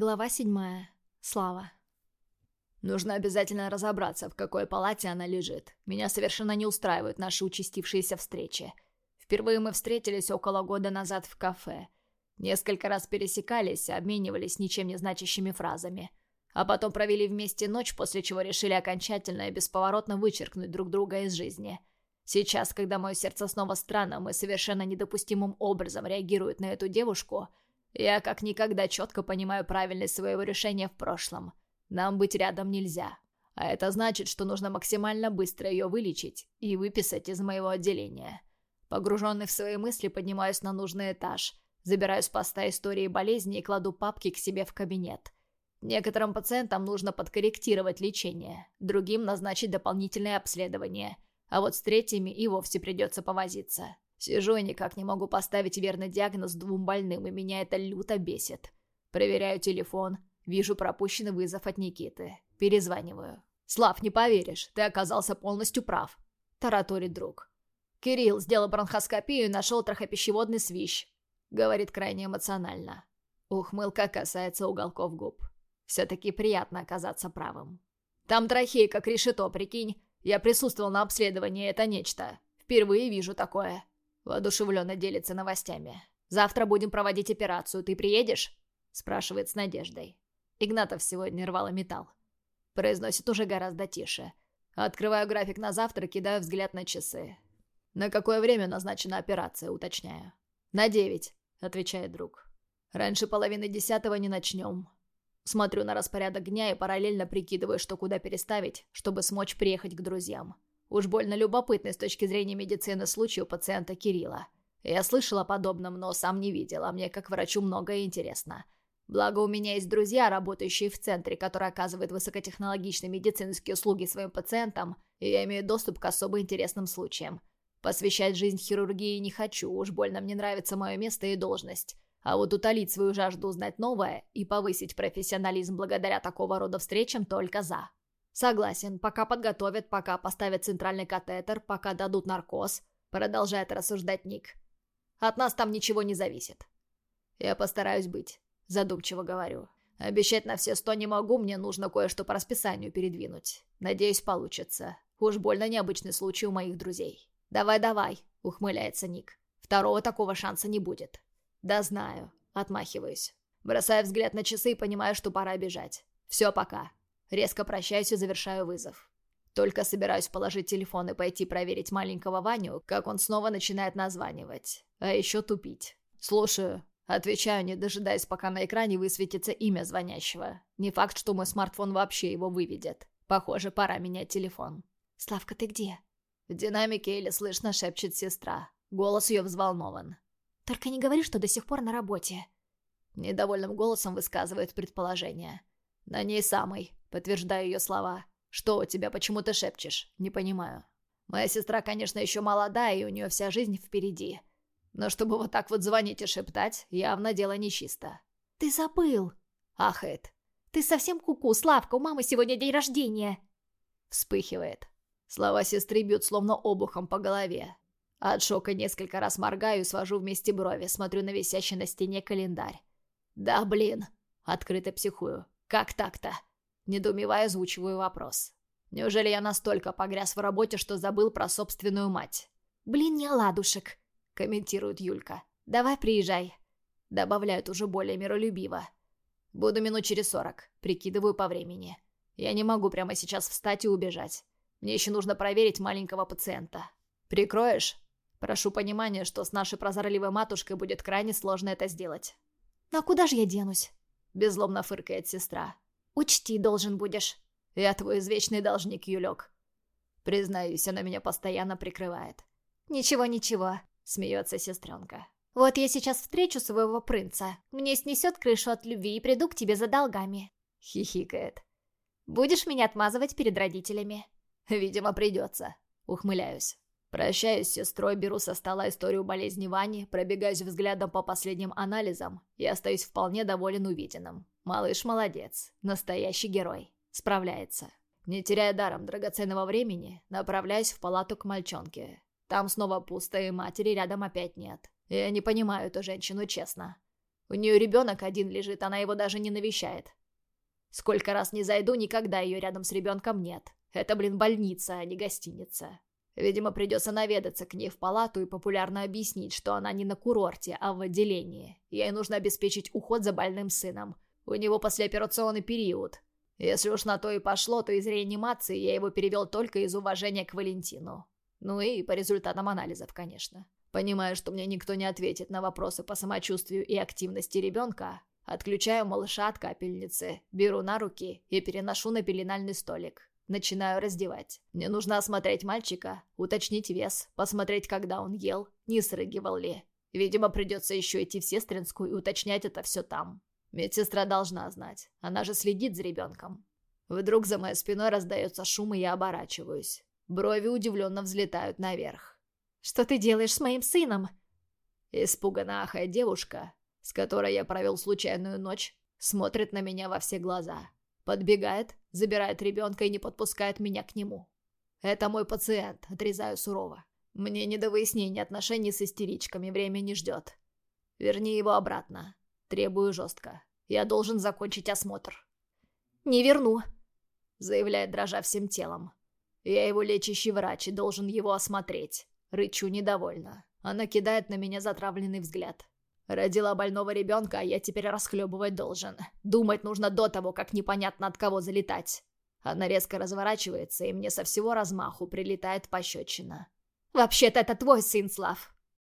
Глава седьмая. Слава. Нужно обязательно разобраться, в какой палате она лежит. Меня совершенно не устраивают наши участившиеся встречи. Впервые мы встретились около года назад в кафе. Несколько раз пересекались, обменивались ничем не значащими фразами. А потом провели вместе ночь, после чего решили окончательно и бесповоротно вычеркнуть друг друга из жизни. Сейчас, когда мое сердце снова странным и совершенно недопустимым образом реагирует на эту девушку – я как никогда четко понимаю правильность своего решения в прошлом. Нам быть рядом нельзя. А это значит, что нужно максимально быстро ее вылечить и выписать из моего отделения. Погруженный в свои мысли, поднимаюсь на нужный этаж, забираю с поста истории болезни и кладу папки к себе в кабинет. Некоторым пациентам нужно подкорректировать лечение, другим назначить дополнительное обследование, а вот с третьими и вовсе придется повозиться. Сижу и никак не могу поставить верный диагноз двум больным, и меня это люто бесит. Проверяю телефон, вижу пропущенный вызов от Никиты. Перезваниваю. «Слав, не поверишь, ты оказался полностью прав», — тараторит друг. «Кирилл сделал бронхоскопию и нашел трахопищеводный свищ», — говорит крайне эмоционально. Ухмылка касается уголков губ. Все-таки приятно оказаться правым. «Там трахея как решето, прикинь. Я присутствовал на обследовании, это нечто. Впервые вижу такое». Воодушевленно делится новостями. «Завтра будем проводить операцию. Ты приедешь?» Спрашивает с надеждой. Игнатов сегодня рвал металл. Произносит уже гораздо тише. Открываю график на завтра, кидаю взгляд на часы. «На какое время назначена операция?» Уточняю. «На девять», — отвечает друг. «Раньше половины десятого не начнем». Смотрю на распорядок дня и параллельно прикидываю, что куда переставить, чтобы смочь приехать к друзьям. Уж больно любопытный с точки зрения медицины случай у пациента Кирилла. Я слышал о подобном, но сам не видел, а мне как врачу многое интересно. Благо у меня есть друзья, работающие в центре, которые оказывают высокотехнологичные медицинские услуги своим пациентам, и я имею доступ к особо интересным случаям. Посвящать жизнь хирургии не хочу, уж больно мне нравится мое место и должность. А вот утолить свою жажду узнать новое и повысить профессионализм благодаря такого рода встречам только за. «Согласен, пока подготовят, пока поставят центральный катетер, пока дадут наркоз», продолжает рассуждать Ник. «От нас там ничего не зависит». «Я постараюсь быть», задумчиво говорю. «Обещать на все сто не могу, мне нужно кое-что по расписанию передвинуть. Надеюсь, получится. Уж больно необычный случай у моих друзей». «Давай-давай», — ухмыляется Ник. «Второго такого шанса не будет». «Да знаю», — отмахиваюсь. Бросаю взгляд на часы и понимаю, что пора бежать. «Все, пока». Резко прощаюсь и завершаю вызов. Только собираюсь положить телефон и пойти проверить маленького Ваню, как он снова начинает названивать. А еще тупить. «Слушаю». Отвечаю, не дожидаясь, пока на экране высветится имя звонящего. Не факт, что мой смартфон вообще его выведет. Похоже, пора менять телефон. «Славка, ты где?» В динамике еле слышно шепчет сестра. Голос ее взволнован. «Только не говори, что до сих пор на работе». Недовольным голосом высказывает предположение. «На ней самый», — подтверждаю ее слова. «Что у тебя, почему ты шепчешь? Не понимаю». Моя сестра, конечно, еще молодая, и у нее вся жизнь впереди. Но чтобы вот так вот звонить и шептать, явно дело нечисто. «Ты забыл!» — ахает. «Ты совсем куку, -ку, Славка, у мамы сегодня день рождения!» Вспыхивает. Слова сестры бьют словно обухом по голове. От шока несколько раз моргаю и свожу вместе брови, смотрю на висящий на стене календарь. «Да блин!» — открыто психую. «Как так-то?» Недоумевая, озвучиваю вопрос. «Неужели я настолько погряз в работе, что забыл про собственную мать?» «Блин, не оладушек», — комментирует Юлька. «Давай приезжай», — добавляют уже более миролюбиво. «Буду минут через сорок», — прикидываю по времени. «Я не могу прямо сейчас встать и убежать. Мне еще нужно проверить маленького пациента». «Прикроешь?» Прошу понимания, что с нашей прозорливой матушкой будет крайне сложно это сделать. «Ну а куда же я денусь?» Безлобно фыркает сестра. «Учти, должен будешь». «Я твой извечный должник, Юлек». Признаюсь, она меня постоянно прикрывает. «Ничего-ничего», — смеется сестренка. «Вот я сейчас встречу своего принца. Мне снесет крышу от любви и приду к тебе за долгами». Хихикает. «Будешь меня отмазывать перед родителями?» «Видимо, придется». Ухмыляюсь. Прощаюсь с сестрой, беру со стола историю болезни Вани, пробегаюсь взглядом по последним анализам и остаюсь вполне доволен увиденным. Малыш молодец, настоящий герой, справляется. Не теряя даром драгоценного времени, направляюсь в палату к мальчонке. Там снова пусто, и матери рядом опять нет. Я не понимаю эту женщину честно. У нее ребенок один лежит, она его даже не навещает. Сколько раз не зайду, никогда ее рядом с ребенком нет. Это, блин, больница, а не гостиница. Видимо, придется наведаться к ней в палату и популярно объяснить, что она не на курорте, а в отделении. Ей нужно обеспечить уход за больным сыном. У него послеоперационный период. Если уж на то и пошло, то из реанимации я его перевел только из уважения к Валентину. Ну и по результатам анализов, конечно. Понимаю, что мне никто не ответит на вопросы по самочувствию и активности ребенка. Отключаю малыша от капельницы, беру на руки и переношу на пеленальный столик. Начинаю раздевать. Мне нужно осмотреть мальчика, уточнить вес, посмотреть, когда он ел, не срыгивал ли. Видимо, придется еще идти в сестринскую и уточнять это все там. Медсестра должна знать. Она же следит за ребенком. Вдруг за моей спиной раздается шум, и я оборачиваюсь. Брови удивленно взлетают наверх. «Что ты делаешь с моим сыном?» Испуганно ахая девушка, с которой я провел случайную ночь, смотрит на меня во все глаза. Подбегает, забирает ребенка и не подпускает меня к нему. «Это мой пациент», — отрезаю сурово. «Мне не до выяснения отношений с истеричками, время не ждет. Верни его обратно. Требую жестко. Я должен закончить осмотр». «Не верну», — заявляет, дрожа всем телом. Я его лечащий врач и должен его осмотреть. Рычу недовольно. Она кидает на меня затравленный взгляд. Родила больного ребенка, а я теперь расхлебывать должен. Думать нужно до того, как непонятно от кого залетать. Она резко разворачивается, и мне со всего размаху прилетает пощечина. «Вообще-то это твой сын, Слав.